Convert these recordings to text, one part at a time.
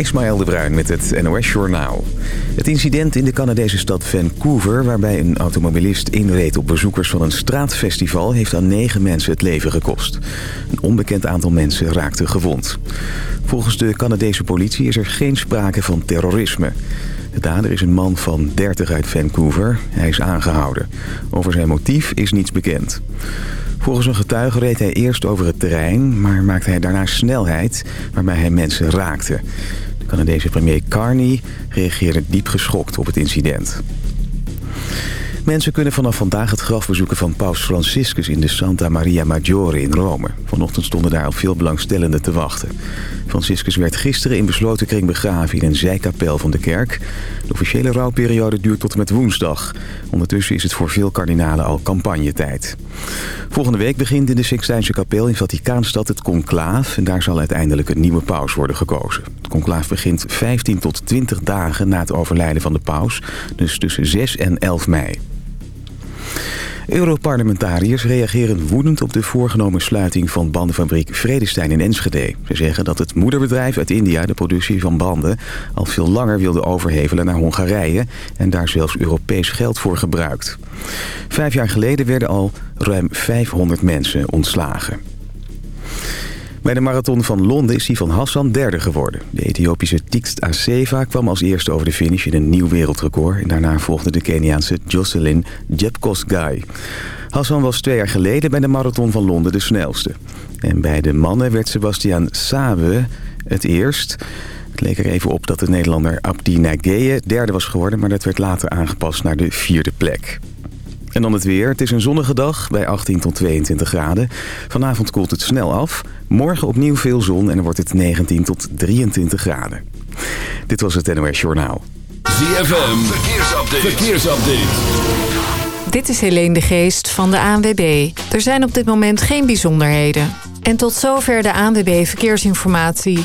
Ismaël de Bruin met het NOS Journaal. Het incident in de Canadese stad Vancouver... waarbij een automobilist inreed op bezoekers van een straatfestival... heeft aan negen mensen het leven gekost. Een onbekend aantal mensen raakte gewond. Volgens de Canadese politie is er geen sprake van terrorisme. De dader is een man van 30 uit Vancouver. Hij is aangehouden. Over zijn motief is niets bekend. Volgens een getuige reed hij eerst over het terrein... maar maakte hij daarna snelheid waarbij hij mensen raakte. De Canadese premier Carney reageerde diep geschokt op het incident. Mensen kunnen vanaf vandaag het graf bezoeken van paus Franciscus in de Santa Maria Maggiore in Rome. Vanochtend stonden daar al veel belangstellenden te wachten. Franciscus werd gisteren in besloten kring begraven in een zijkapel van de kerk. De officiële rouwperiode duurt tot en met woensdag. Ondertussen is het voor veel kardinalen al campagnetijd. Volgende week begint in de Sixtijnse kapel in Vaticaanstad het conclaaf. En daar zal uiteindelijk een nieuwe paus worden gekozen. Het conclaaf begint 15 tot 20 dagen na het overlijden van de paus. Dus tussen 6 en 11 mei. Europarlementariërs reageren woedend op de voorgenomen sluiting van bandenfabriek Vredestein in Enschede. Ze zeggen dat het moederbedrijf uit India de productie van banden al veel langer wilde overhevelen naar Hongarije en daar zelfs Europees geld voor gebruikt. Vijf jaar geleden werden al ruim 500 mensen ontslagen. Bij de marathon van Londen is Sivan Hassan derde geworden. De Ethiopische Tikst Aseva kwam als eerste over de finish in een nieuw wereldrecord. En daarna volgde de Keniaanse Jocelyn Jepkosgei. Hassan was twee jaar geleden bij de marathon van Londen de snelste. En bij de mannen werd Sebastian Sabe het eerst... Het leek er even op dat de Nederlander Abdi Nageye derde was geworden... maar dat werd later aangepast naar de vierde plek. En dan het weer. Het is een zonnige dag bij 18 tot 22 graden. Vanavond koelt het snel af. Morgen opnieuw veel zon en dan wordt het 19 tot 23 graden. Dit was het NOS Journaal. ZFM, verkeersupdate. verkeersupdate. Dit is Helene de Geest van de ANWB. Er zijn op dit moment geen bijzonderheden. En tot zover de ANWB Verkeersinformatie.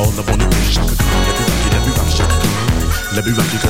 all I wanna do is shaka. Let me rock let me rock. Let me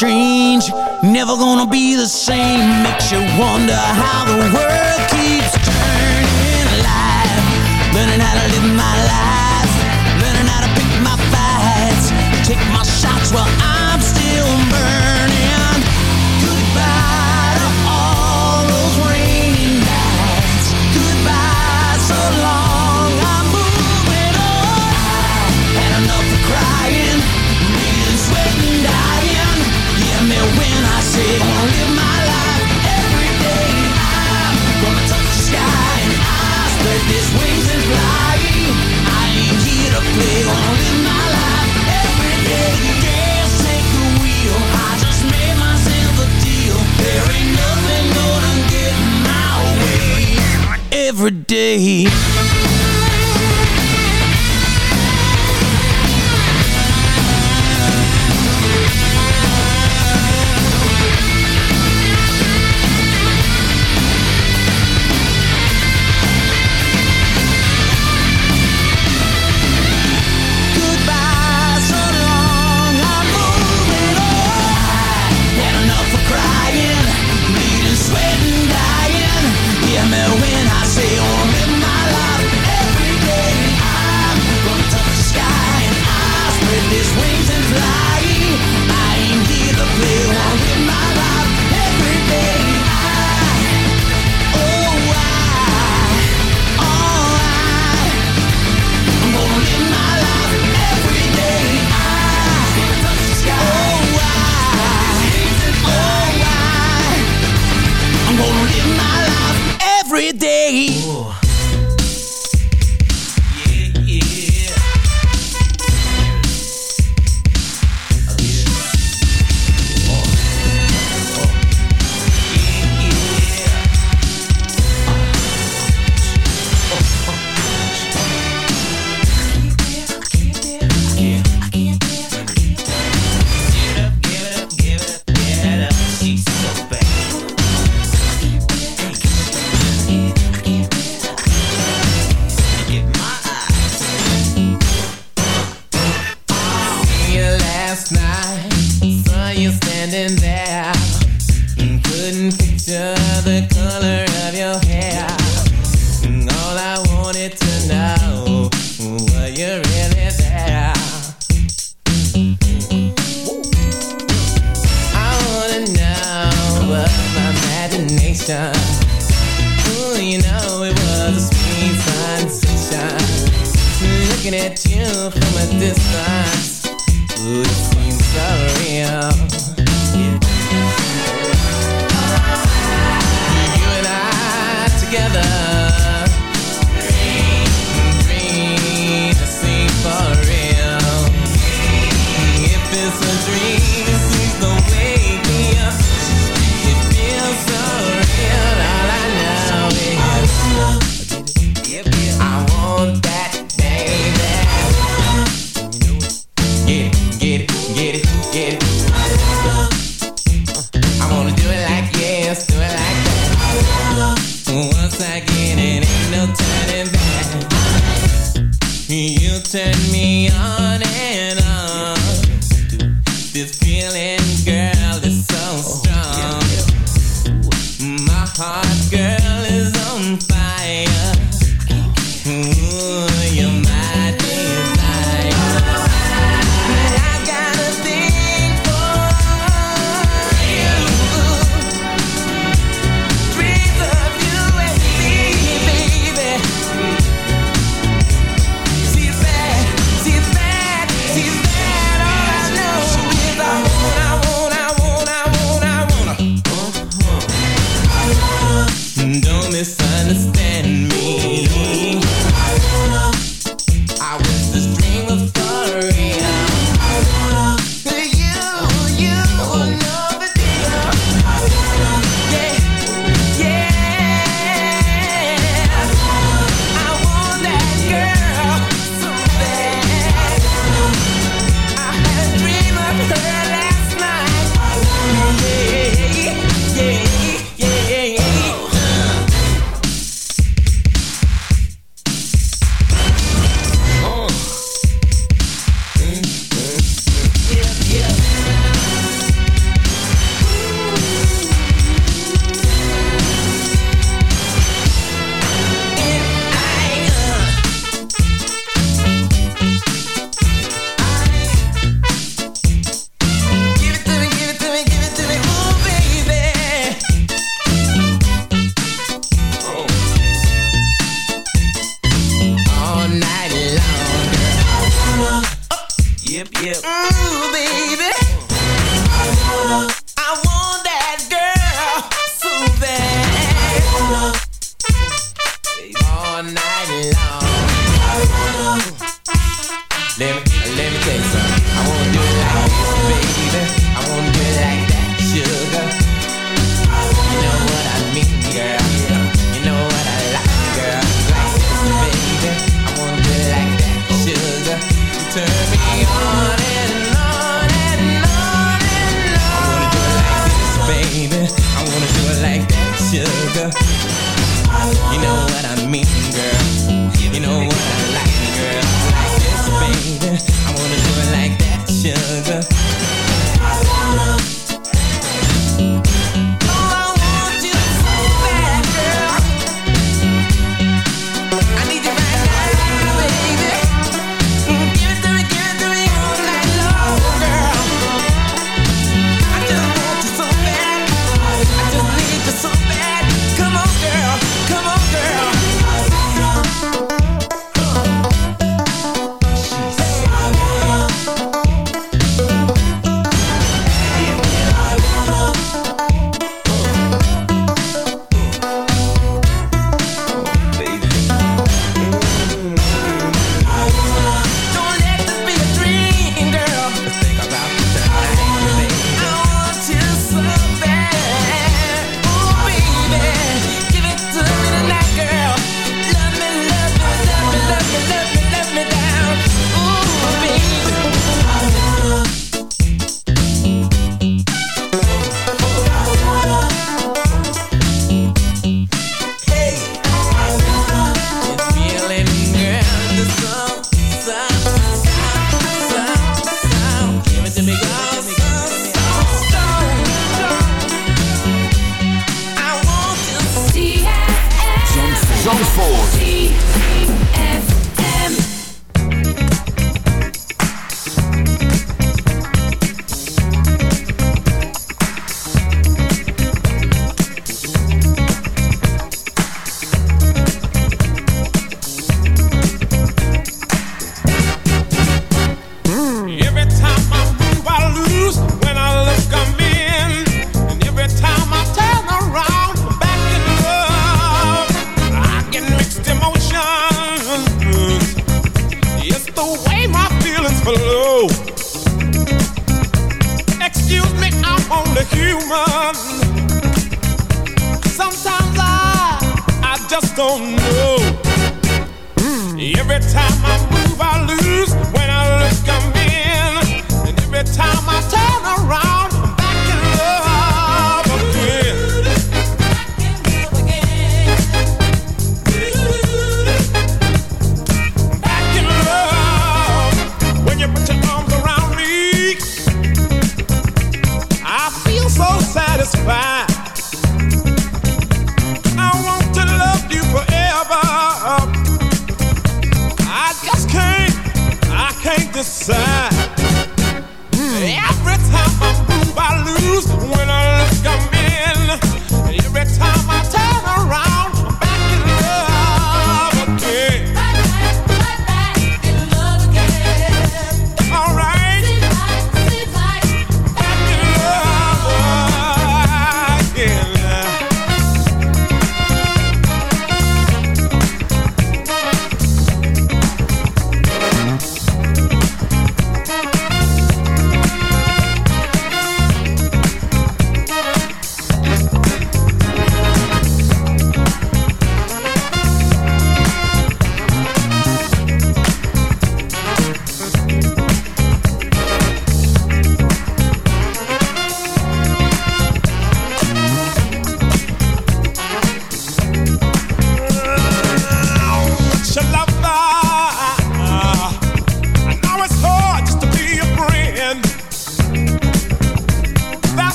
feeling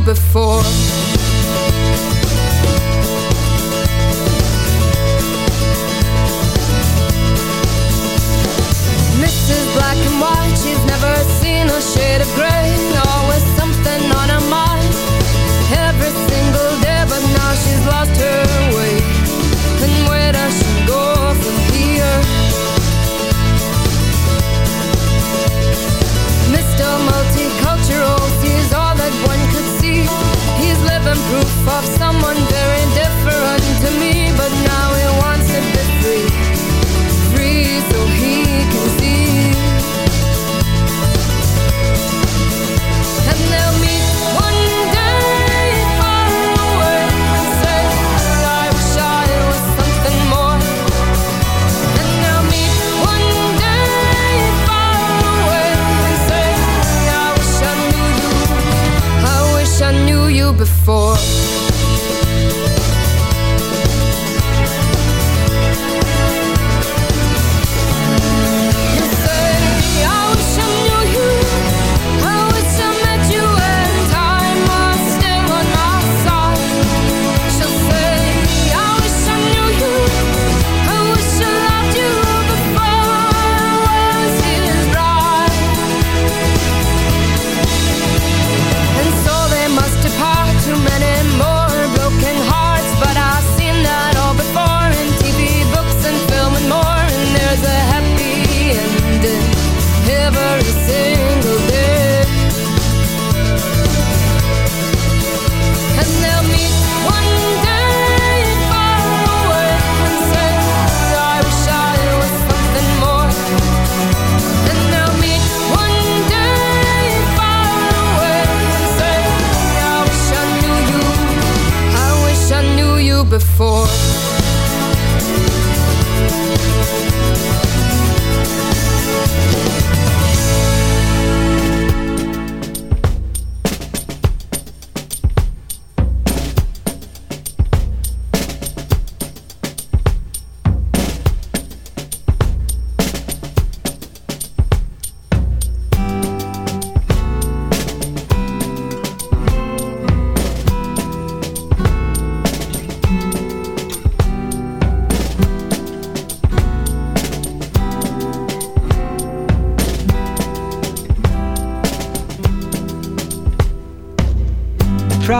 before. You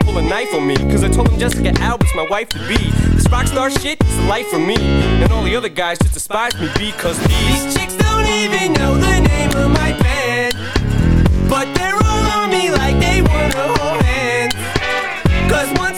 pull a knife on me. Cause I told him Jessica Alba's my wife to be. This rock star shit is the life for me. And all the other guys just despise me because these chicks don't even know the name of my band. But they're all on me like they wanna hold hands. Cause once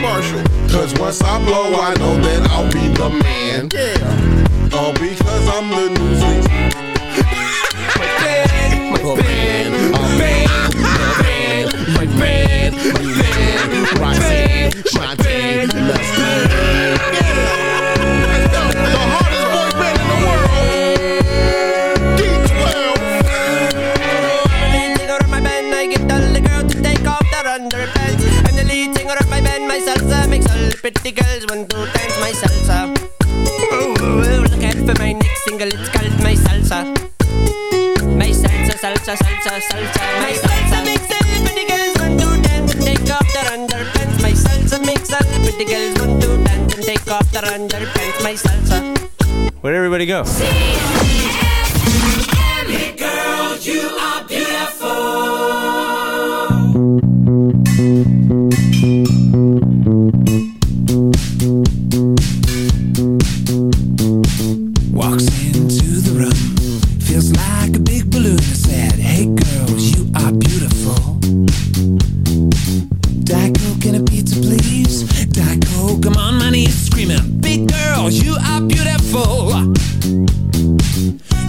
Marshall. Cause once I blow, I know that I'll be the man. Yeah. All because I'm the newsleak. my band, my band, salsa, salsa, salsa, my salsa makes all pretty girls want to dance and take off their underpants. My salsa makes all pretty girls want to dance and take off their underpants. My salsa. Where'd everybody go? Girl,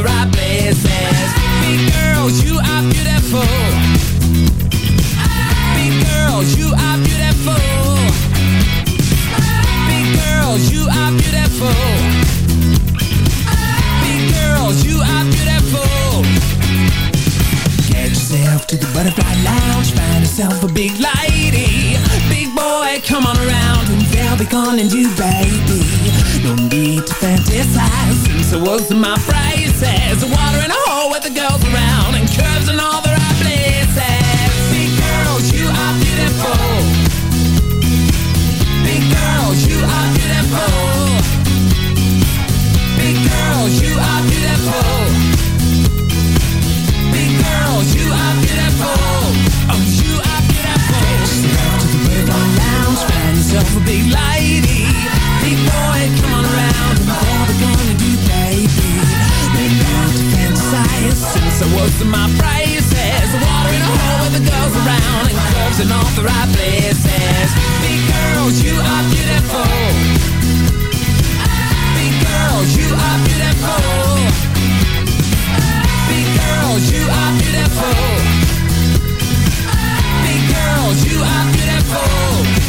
The right places. Big girls, you are beautiful. Big girls, you are beautiful. Big girls, you are beautiful. Big girls, you are beautiful. Get yourself to the butterfly lounge, find yourself a big lady. Big boy, come on around and they'll be calling you baby. No need to fantasize since I was my braces. Water in a hole with the girls around I in my braces. Water in a hole with the girls around and curves in all the right places. Big girls, you are beautiful. Big girls, you are beautiful. Big girls, you are beautiful. Big girls, you are beautiful.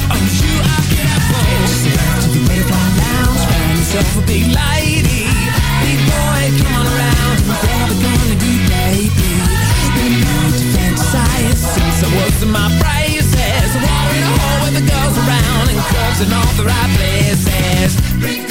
Oh, you are beautiful. Step to the butterfly lounge, find yourself a big lady. Curves in all the right places.